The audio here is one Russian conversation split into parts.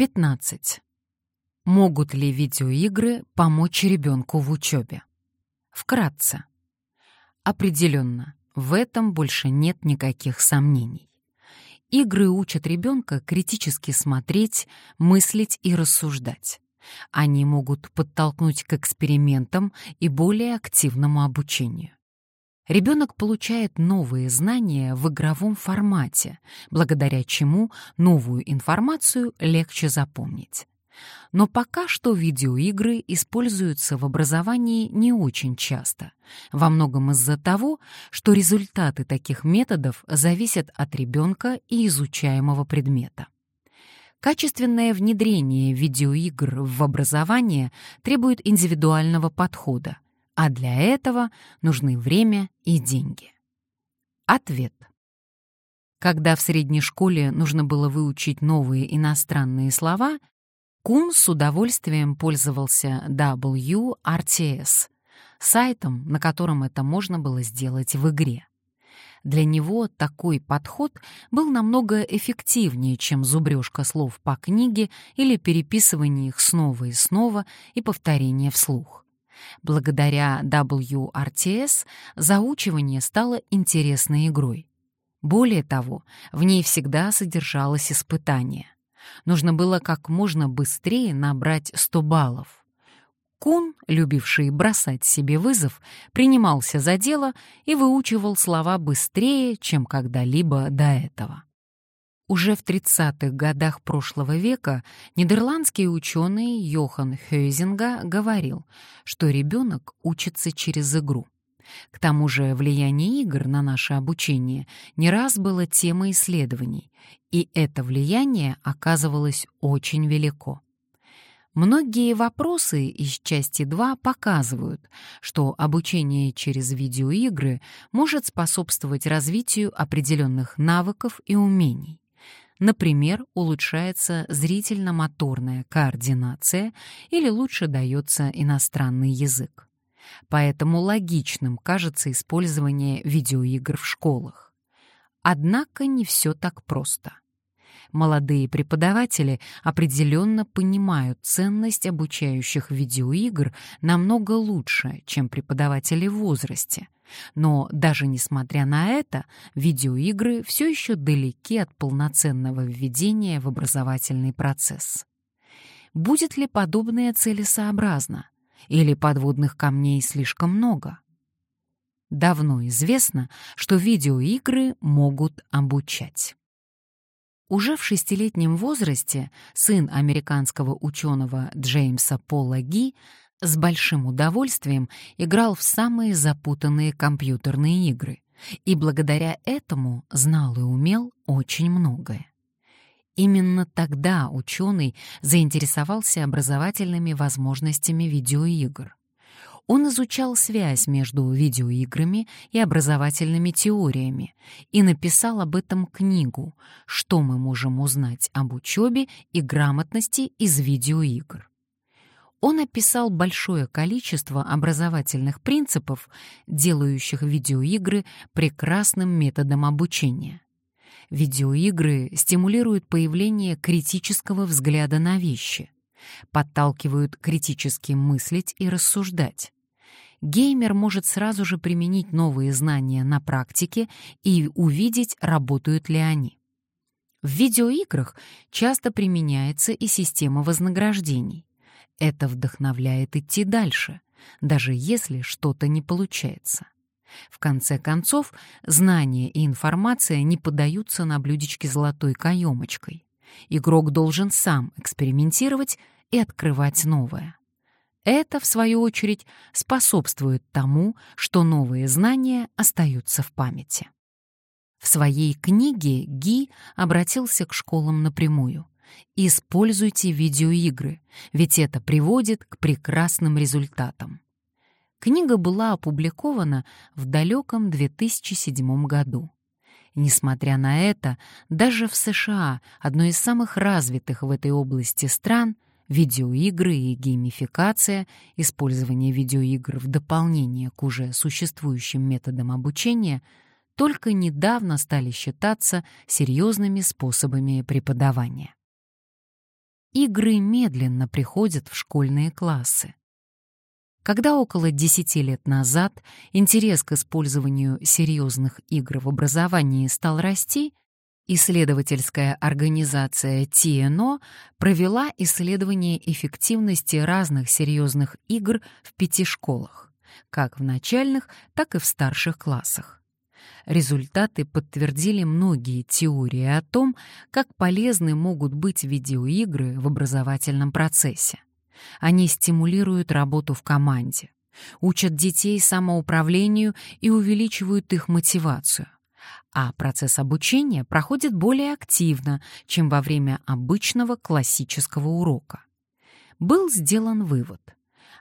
15. Могут ли видеоигры помочь ребенку в учебе? Вкратце. Определенно, в этом больше нет никаких сомнений. Игры учат ребенка критически смотреть, мыслить и рассуждать. Они могут подтолкнуть к экспериментам и более активному обучению. Ребенок получает новые знания в игровом формате, благодаря чему новую информацию легче запомнить. Но пока что видеоигры используются в образовании не очень часто, во многом из-за того, что результаты таких методов зависят от ребенка и изучаемого предмета. Качественное внедрение видеоигр в образование требует индивидуального подхода, а для этого нужны время и деньги. Ответ. Когда в средней школе нужно было выучить новые иностранные слова, Кун с удовольствием пользовался WRTS, сайтом, на котором это можно было сделать в игре. Для него такой подход был намного эффективнее, чем зубрежка слов по книге или переписывание их снова и снова и повторение вслух. Благодаря WRTS заучивание стало интересной игрой. Более того, в ней всегда содержалось испытание. Нужно было как можно быстрее набрать 100 баллов. Кун, любивший бросать себе вызов, принимался за дело и выучивал слова быстрее, чем когда-либо до этого. Уже в 30-х годах прошлого века нидерландский ученый Йохан Хейзинга говорил, что ребенок учится через игру. К тому же влияние игр на наше обучение не раз было темой исследований, и это влияние оказывалось очень велико. Многие вопросы из части 2 показывают, что обучение через видеоигры может способствовать развитию определенных навыков и умений. Например, улучшается зрительно-моторная координация или лучше дается иностранный язык. Поэтому логичным кажется использование видеоигр в школах. Однако не все так просто. Молодые преподаватели определенно понимают ценность обучающих видеоигр намного лучше, чем преподаватели в возрасте — но даже несмотря на это, видеоигры все еще далеки от полноценного введения в образовательный процесс. Будет ли подобное целесообразно? Или подводных камней слишком много? Давно известно, что видеоигры могут обучать. Уже в шестилетнем возрасте сын американского ученого Джеймса Пола Ги с большим удовольствием играл в самые запутанные компьютерные игры и благодаря этому знал и умел очень многое. Именно тогда ученый заинтересовался образовательными возможностями видеоигр. Он изучал связь между видеоиграми и образовательными теориями и написал об этом книгу «Что мы можем узнать об учебе и грамотности из видеоигр». Он описал большое количество образовательных принципов, делающих видеоигры прекрасным методом обучения. Видеоигры стимулируют появление критического взгляда на вещи, подталкивают критически мыслить и рассуждать. Геймер может сразу же применить новые знания на практике и увидеть, работают ли они. В видеоиграх часто применяется и система вознаграждений. Это вдохновляет идти дальше, даже если что-то не получается. В конце концов, знания и информация не подаются на блюдечке золотой каемочкой. Игрок должен сам экспериментировать и открывать новое. Это, в свою очередь, способствует тому, что новые знания остаются в памяти. В своей книге Ги обратился к школам напрямую. Используйте видеоигры, ведь это приводит к прекрасным результатам. Книга была опубликована в далеком 2007 году. Несмотря на это, даже в США, одной из самых развитых в этой области стран, видеоигры и геймификация, использование видеоигр в дополнение к уже существующим методам обучения только недавно стали считаться серьезными способами преподавания. Игры медленно приходят в школьные классы. Когда около 10 лет назад интерес к использованию серьезных игр в образовании стал расти, исследовательская организация TNO провела исследование эффективности разных серьезных игр в пяти школах, как в начальных, так и в старших классах. Результаты подтвердили многие теории о том, как полезны могут быть видеоигры в образовательном процессе. Они стимулируют работу в команде, учат детей самоуправлению и увеличивают их мотивацию. А процесс обучения проходит более активно, чем во время обычного классического урока. Был сделан вывод.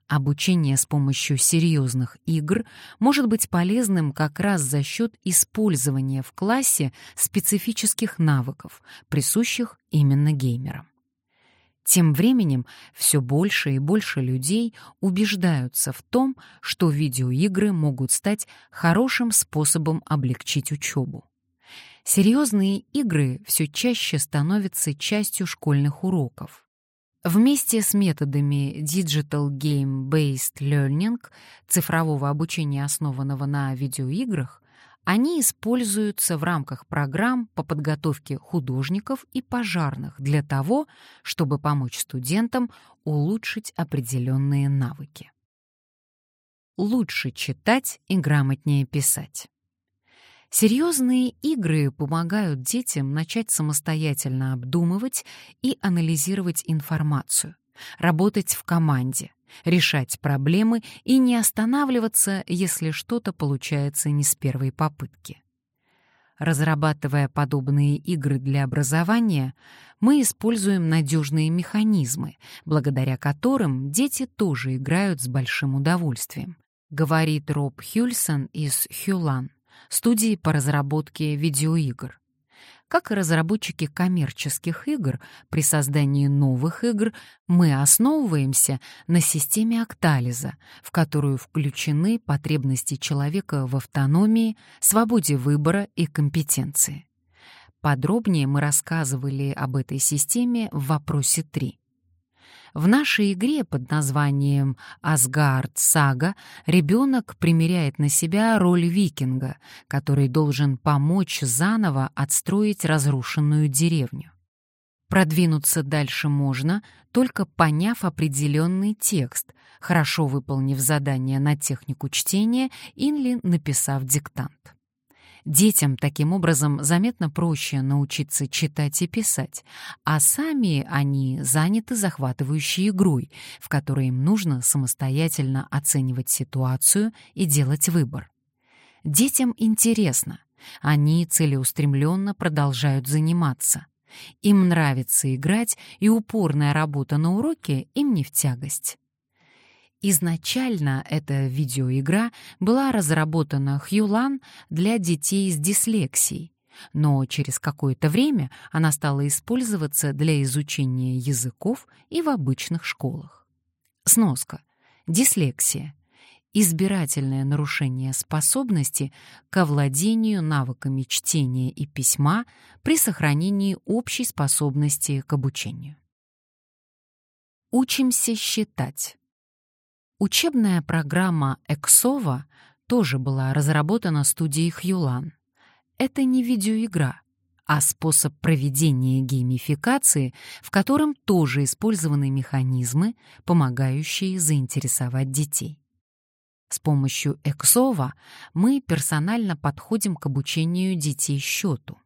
Обучение с помощью серьезных игр может быть полезным как раз за счет использования в классе специфических навыков, присущих именно геймерам. Тем временем все больше и больше людей убеждаются в том, что видеоигры могут стать хорошим способом облегчить учебу. Серьезные игры все чаще становятся частью школьных уроков. Вместе с методами Digital Game Based Learning, цифрового обучения, основанного на видеоиграх, они используются в рамках программ по подготовке художников и пожарных для того, чтобы помочь студентам улучшить определенные навыки. Лучше читать и грамотнее писать. Серьезные игры помогают детям начать самостоятельно обдумывать и анализировать информацию, работать в команде, решать проблемы и не останавливаться, если что-то получается не с первой попытки. Разрабатывая подобные игры для образования, мы используем надежные механизмы, благодаря которым дети тоже играют с большим удовольствием, говорит Роб Хюльсон из Хюлан, студии по разработке видеоигр. Как и разработчики коммерческих игр, при создании новых игр мы основываемся на системе октализа, в которую включены потребности человека в автономии, свободе выбора и компетенции. Подробнее мы рассказывали об этой системе в вопросе 3. В нашей игре под названием «Асгард Сага» ребенок примеряет на себя роль викинга, который должен помочь заново отстроить разрушенную деревню. Продвинуться дальше можно, только поняв определенный текст, хорошо выполнив задание на технику чтения или написав диктант. Детям таким образом заметно проще научиться читать и писать, а сами они заняты захватывающей игрой, в которой им нужно самостоятельно оценивать ситуацию и делать выбор. Детям интересно, они целеустремленно продолжают заниматься. Им нравится играть, и упорная работа на уроке им не в тягость. Изначально эта видеоигра была разработана Хьюлан для детей с дислексией, но через какое-то время она стала использоваться для изучения языков и в обычных школах. Сноска. Дислексия. Избирательное нарушение способности к овладению навыками чтения и письма при сохранении общей способности к обучению. Учимся считать. Учебная программа «Эксова» тоже была разработана студией Хьюлан. Это не видеоигра, а способ проведения геймификации, в котором тоже использованы механизмы, помогающие заинтересовать детей. С помощью Эксова мы персонально подходим к обучению детей счету.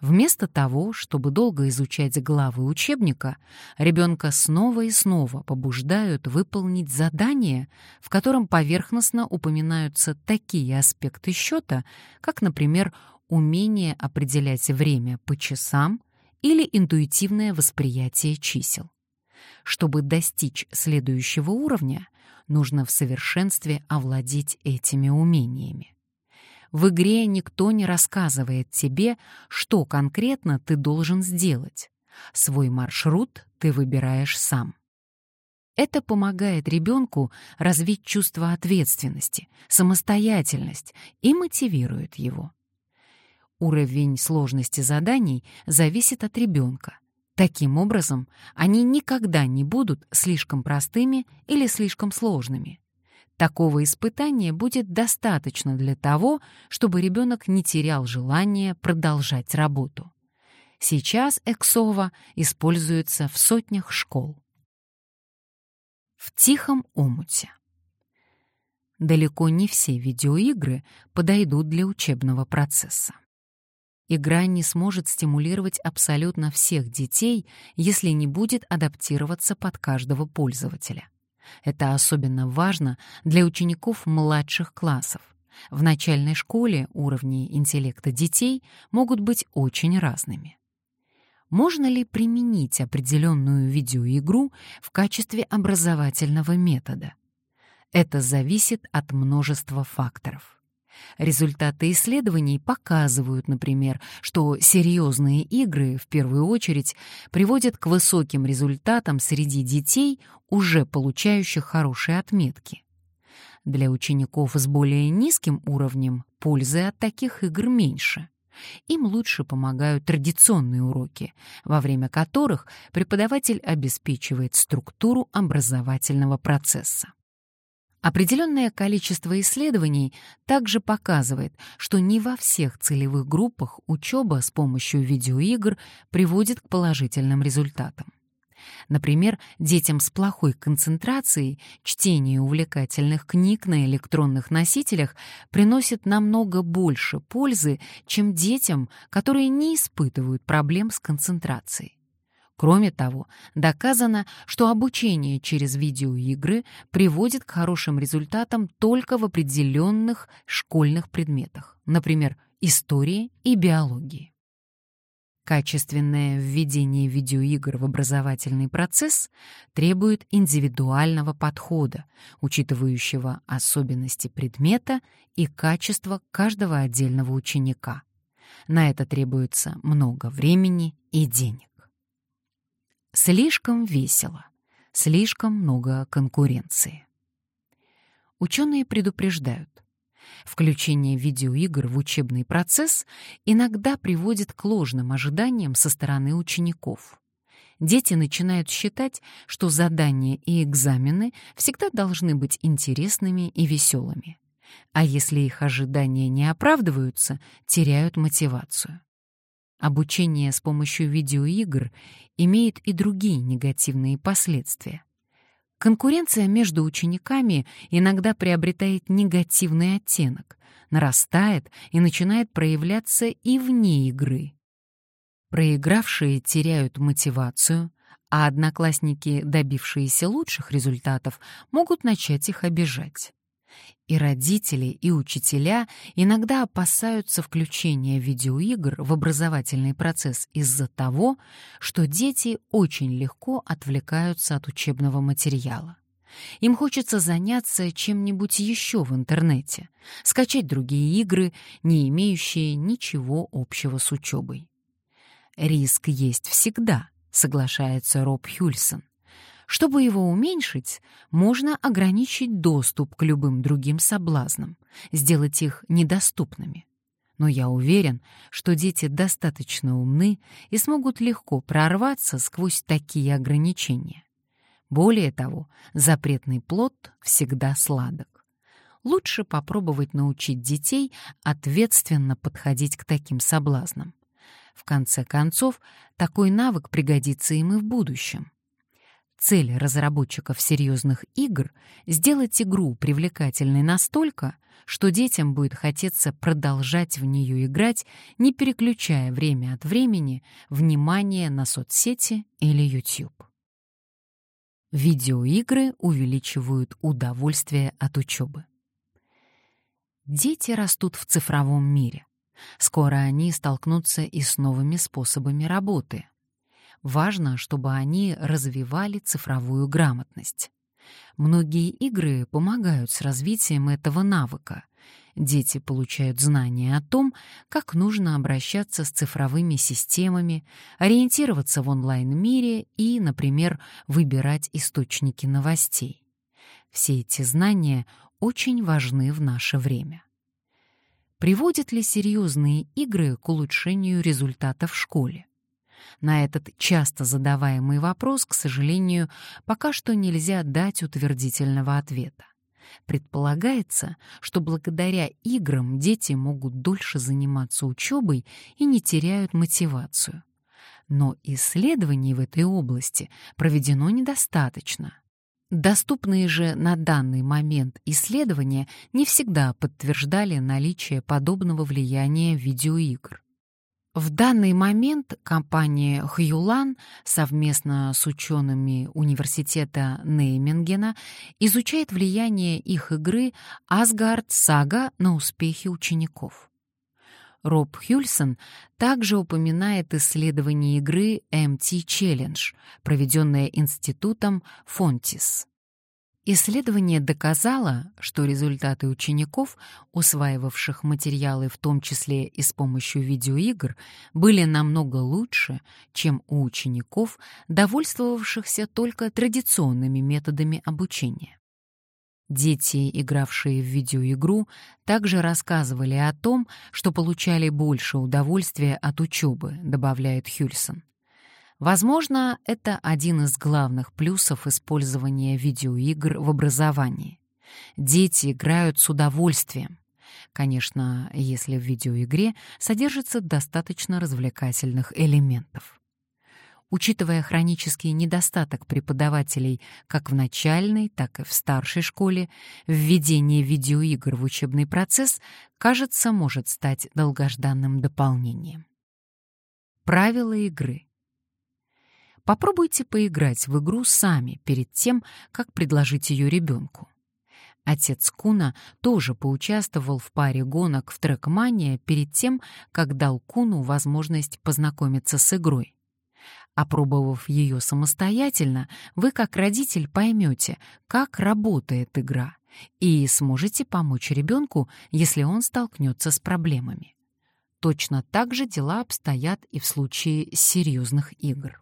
Вместо того, чтобы долго изучать главы учебника, ребенка снова и снова побуждают выполнить задание, в котором поверхностно упоминаются такие аспекты счета, как, например, умение определять время по часам или интуитивное восприятие чисел. Чтобы достичь следующего уровня, нужно в совершенстве овладеть этими умениями. В игре никто не рассказывает тебе, что конкретно ты должен сделать. Свой маршрут ты выбираешь сам. Это помогает ребенку развить чувство ответственности, самостоятельность и мотивирует его. Уровень сложности заданий зависит от ребенка, Таким образом, они никогда не будут слишком простыми или слишком сложными. Такого испытания будет достаточно для того, чтобы ребенок не терял желание продолжать работу. Сейчас Эксова используется в сотнях школ. В тихом омуте. Далеко не все видеоигры подойдут для учебного процесса. Игра не сможет стимулировать абсолютно всех детей, если не будет адаптироваться под каждого пользователя. Это особенно важно для учеников младших классов. В начальной школе уровни интеллекта детей могут быть очень разными. Можно ли применить определенную видеоигру в качестве образовательного метода? Это зависит от множества факторов. Результаты исследований показывают, например, что серьезные игры, в первую очередь, приводят к высоким результатам среди детей, уже получающих хорошие отметки. Для учеников с более низким уровнем пользы от таких игр меньше. Им лучше помогают традиционные уроки, во время которых преподаватель обеспечивает структуру образовательного процесса. Определенное количество исследований также показывает, что не во всех целевых группах учеба с помощью видеоигр приводит к положительным результатам. Например, детям с плохой концентрацией чтение увлекательных книг на электронных носителях приносит намного больше пользы, чем детям, которые не испытывают проблем с концентрацией. Кроме того, доказано, что обучение через видеоигры приводит к хорошим результатам только в определенных школьных предметах, например, истории и биологии. Качественное введение видеоигр в образовательный процесс требует индивидуального подхода, учитывающего особенности предмета и качество каждого отдельного ученика. На это требуется много времени и денег. Слишком весело, слишком много конкуренции. Ученые предупреждают, включение видеоигр в учебный процесс иногда приводит к ложным ожиданиям со стороны учеников. Дети начинают считать, что задания и экзамены всегда должны быть интересными и веселыми. А если их ожидания не оправдываются, теряют мотивацию. Обучение с помощью видеоигр имеет и другие негативные последствия. Конкуренция между учениками иногда приобретает негативный оттенок, нарастает и начинает проявляться и вне игры. Проигравшие теряют мотивацию, а одноклассники, добившиеся лучших результатов, могут начать их обижать. И родители, и учителя иногда опасаются включения видеоигр в образовательный процесс из-за того, что дети очень легко отвлекаются от учебного материала. Им хочется заняться чем-нибудь еще в интернете, скачать другие игры, не имеющие ничего общего с учебой. Риск есть всегда, соглашается Роб Хюльсон. Чтобы его уменьшить, можно ограничить доступ к любым другим соблазнам, сделать их недоступными. Но я уверен, что дети достаточно умны и смогут легко прорваться сквозь такие ограничения. Более того, запретный плод всегда сладок. Лучше попробовать научить детей ответственно подходить к таким соблазнам. В конце концов, такой навык пригодится им и в будущем. Цель разработчиков серьезных игр — сделать игру привлекательной настолько, что детям будет хотеться продолжать в нее играть, не переключая время от времени внимание на соцсети или YouTube. Видеоигры увеличивают удовольствие от учебы. Дети растут в цифровом мире. Скоро они столкнутся и с новыми способами работы, Важно, чтобы они развивали цифровую грамотность. Многие игры помогают с развитием этого навыка. Дети получают знания о том, как нужно обращаться с цифровыми системами, ориентироваться в онлайн-мире и, например, выбирать источники новостей. Все эти знания очень важны в наше время. Приводят ли серьезные игры к улучшению результатов в школе? На этот часто задаваемый вопрос, к сожалению, пока что нельзя дать утвердительного ответа. Предполагается, что благодаря играм дети могут дольше заниматься учебой и не теряют мотивацию. Но исследований в этой области проведено недостаточно. Доступные же на данный момент исследования не всегда подтверждали наличие подобного влияния видеоигр. В данный момент компания Хьюлан совместно с учеными университета Неймингена изучает влияние их игры «Асгард Сага» на успехи учеников. Роб Хюльсон также упоминает исследование игры MT Challenge, проведенное институтом Фонтис. Исследование доказало, что результаты учеников, усваивавших материалы в том числе и с помощью видеоигр, были намного лучше, чем у учеников, довольствовавшихся только традиционными методами обучения. Дети, игравшие в видеоигру, также рассказывали о том, что получали больше удовольствия от учебы, добавляет Хюльсон. Возможно, это один из главных плюсов использования видеоигр в образовании. Дети играют с удовольствием. Конечно, если в видеоигре содержится достаточно развлекательных элементов. Учитывая хронический недостаток преподавателей как в начальной, так и в старшей школе, введение видеоигр в учебный процесс, кажется, может стать долгожданным дополнением. Правила игры — Попробуйте поиграть в игру сами перед тем, как предложить ее ребенку. Отец Куна тоже поучаствовал в паре гонок в трекмания перед тем, как дал Куну возможность познакомиться с игрой. Опробовав ее самостоятельно, вы как родитель поймете, как работает игра, и сможете помочь ребенку, если он столкнется с проблемами. Точно так же дела обстоят и в случае серьезных игр.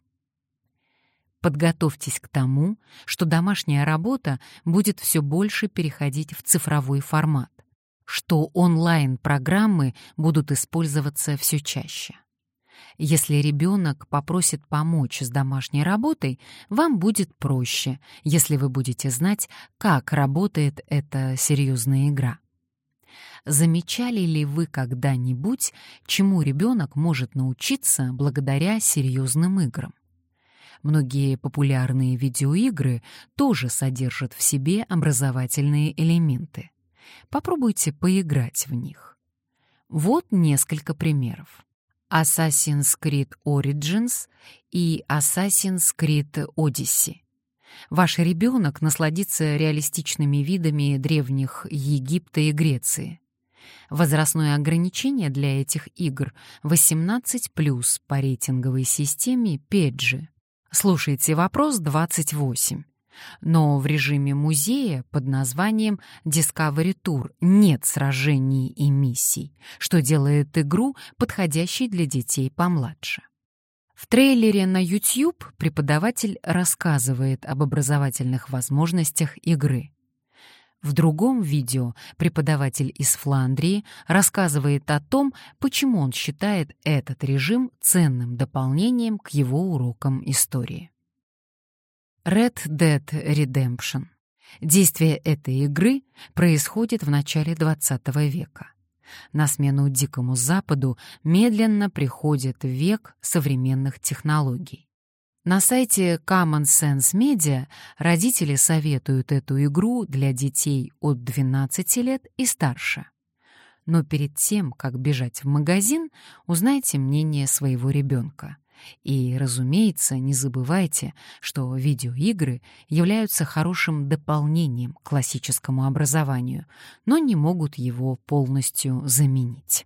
Подготовьтесь к тому, что домашняя работа будет все больше переходить в цифровой формат, что онлайн-программы будут использоваться все чаще. Если ребенок попросит помочь с домашней работой, вам будет проще, если вы будете знать, как работает эта серьезная игра. Замечали ли вы когда-нибудь, чему ребенок может научиться благодаря серьезным играм? Многие популярные видеоигры тоже содержат в себе образовательные элементы. Попробуйте поиграть в них. Вот несколько примеров. Assassin's Creed Origins и Assassin's Creed Odyssey. Ваш ребенок насладится реалистичными видами древних Египта и Греции. Возрастное ограничение для этих игр 18+, по рейтинговой системе PEGI. Слушайте вопрос 28. Но в режиме музея под названием Discovery Tour нет сражений и миссий, что делает игру подходящей для детей помладше. В трейлере на YouTube преподаватель рассказывает об образовательных возможностях игры. В другом видео преподаватель из Фландрии рассказывает о том, почему он считает этот режим ценным дополнением к его урокам истории. Red Dead Redemption. Действие этой игры происходит в начале XX века. На смену Дикому Западу медленно приходит век современных технологий. На сайте Common Sense Media родители советуют эту игру для детей от 12 лет и старше. Но перед тем, как бежать в магазин, узнайте мнение своего ребенка. И, разумеется, не забывайте, что видеоигры являются хорошим дополнением к классическому образованию, но не могут его полностью заменить.